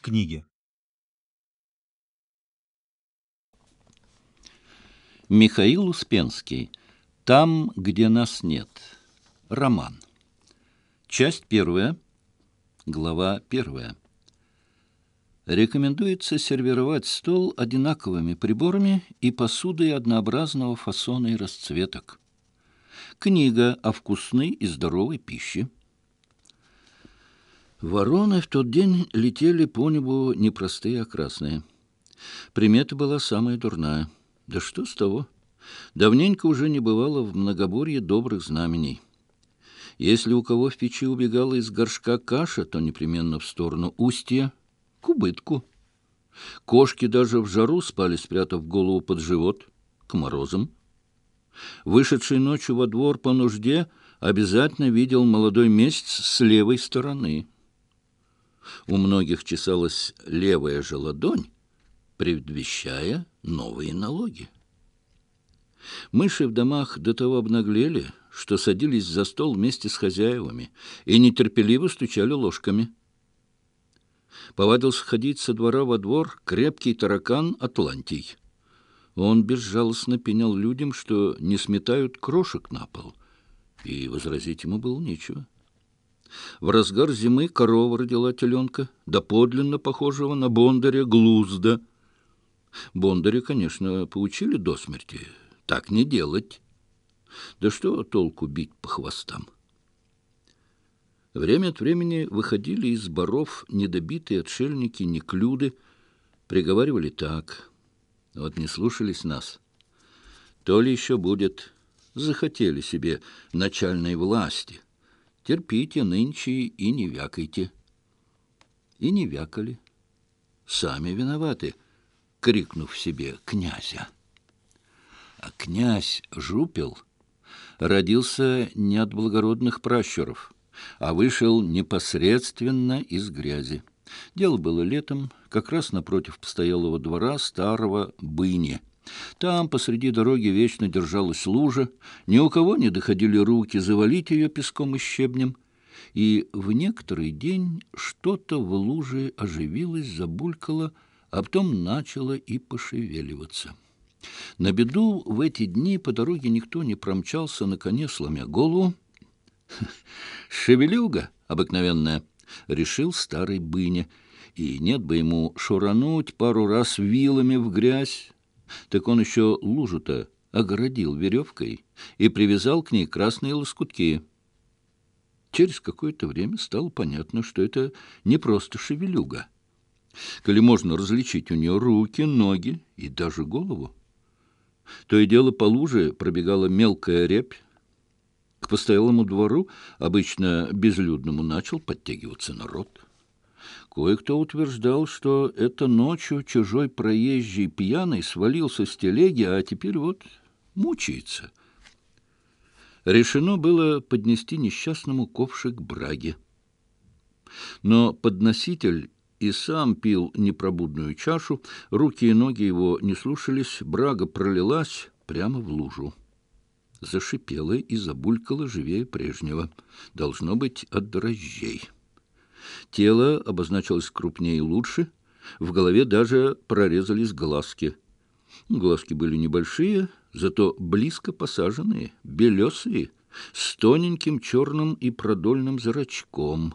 книги. Михаил Успенский. Там, где нас нет. Роман. Часть первая. Глава первая. Рекомендуется сервировать стол одинаковыми приборами и посудой однообразного фасона и расцветок. Книга о вкусной и здоровой пище – Вороны в тот день летели по небу непростые, а красные. Примета была самая дурная. Да что с того? Давненько уже не бывало в многоборье добрых знамений. Если у кого в печи убегала из горшка каша, то непременно в сторону устья, к убытку. Кошки даже в жару спали, спрятав голову под живот, к морозам. Вышедший ночью во двор по нужде обязательно видел молодой месяц с левой стороны — У многих чесалась левая же ладонь, предвещая новые налоги. Мыши в домах до того обнаглели, что садились за стол вместе с хозяевами и нетерпеливо стучали ложками. Повадился ходить со двора во двор крепкий таракан Атлантий. Он безжалостно пенял людям, что не сметают крошек на пол, и возразить ему было нечего. В разгар зимы корова родила теленка, доподлинно похожего на бондаря глузда. Бондаря, конечно, поучили до смерти. Так не делать. Да что толку бить по хвостам? Время от времени выходили из боров недобитые отшельники, неклюды, приговаривали так. Вот не слушались нас. То ли еще будет, захотели себе начальной власти — терпите нынче и не вякайте». И не вякали. Сами виноваты, крикнув себе князя. А князь Жупел родился не от благородных пращуров, а вышел непосредственно из грязи. Дело было летом, как раз напротив постоялого двора старого быни – там посреди дороги вечно держалась лужа, ни у кого не доходили руки завалить ее песком и щебнем, и в некоторый день что-то в луже оживилось, забулькало, а потом начало и пошевеливаться. На беду в эти дни по дороге никто не промчался на коне, сломя голову. «Шевелюга обыкновенная!» — решил старый быня. И нет бы ему шурануть пару раз вилами в грязь, так он еще лужу-то огородил веревкой и привязал к ней красные лоскутки. Через какое-то время стало понятно, что это не просто шевелюга. Коли можно различить у нее руки, ноги и даже голову. То и дело по луже пробегала мелкая репь. К постоялому двору, обычно безлюдному, начал подтягиваться народ. Кое-кто утверждал, что это ночью чужой проезжий пьяный свалился с телеги, а теперь вот мучается. Решено было поднести несчастному ковшик браги. Но подноситель и сам пил непробудную чашу, руки и ноги его не слушались, брага пролилась прямо в лужу. Зашипела и забулькала живее прежнего. Тело обозначалось крупнее и лучше, в голове даже прорезались глазки. Глазки были небольшие, зато близко посаженные, белесые, с тоненьким черным и продольным зрачком.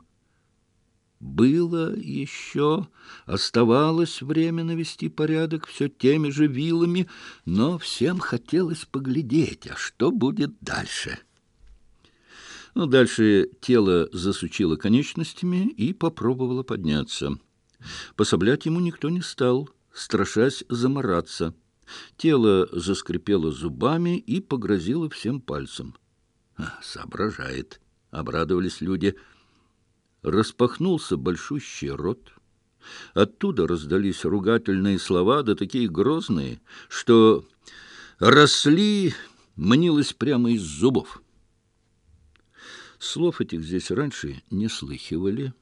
Было еще, оставалось время навести порядок все теми же вилами, но всем хотелось поглядеть, а что будет дальше. Дальше тело засучило конечностями и попробовало подняться. Пособлять ему никто не стал, страшась замораться. Тело заскрипело зубами и погрозило всем пальцем. А, «Соображает», — обрадовались люди. Распахнулся большущий рот. Оттуда раздались ругательные слова, да такие грозные, что «росли» мнилось прямо из зубов. Слов этих здесь раньше не слыхивали.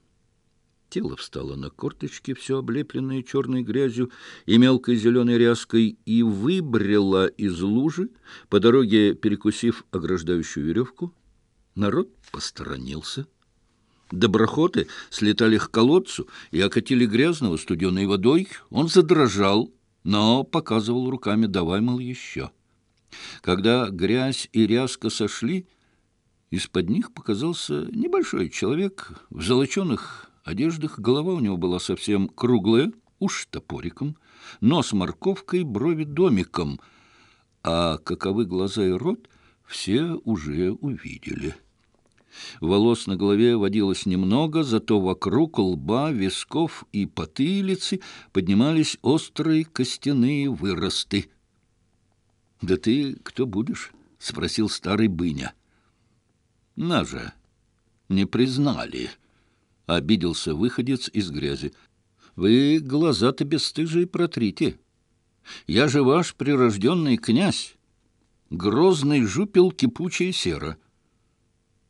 Тело встало на корточки, все облепленное черной грязью и мелкой зеленой ряской, и выбрело из лужи, по дороге перекусив ограждающую веревку. Народ посторонился. Доброхоты слетали к колодцу и окатили грязного студеной водой. Он задрожал, но показывал руками «давай, мол, еще». Когда грязь и ряска сошли, из-под них показался небольшой человек в золоченых одеждах. Голова у него была совсем круглая, уж топориком, нос морковкой, брови домиком, а каковы глаза и рот все уже увидели. Волос на голове водилось немного, зато вокруг лба, висков и потылицы поднимались острые костяные выросты. — Да ты кто будешь? — спросил старый быня. — На же, не признали, — обиделся выходец из грязи. — Вы глаза-то бесстыжие протрите. Я же ваш прирожденный князь, грозный жупел кипучая сера.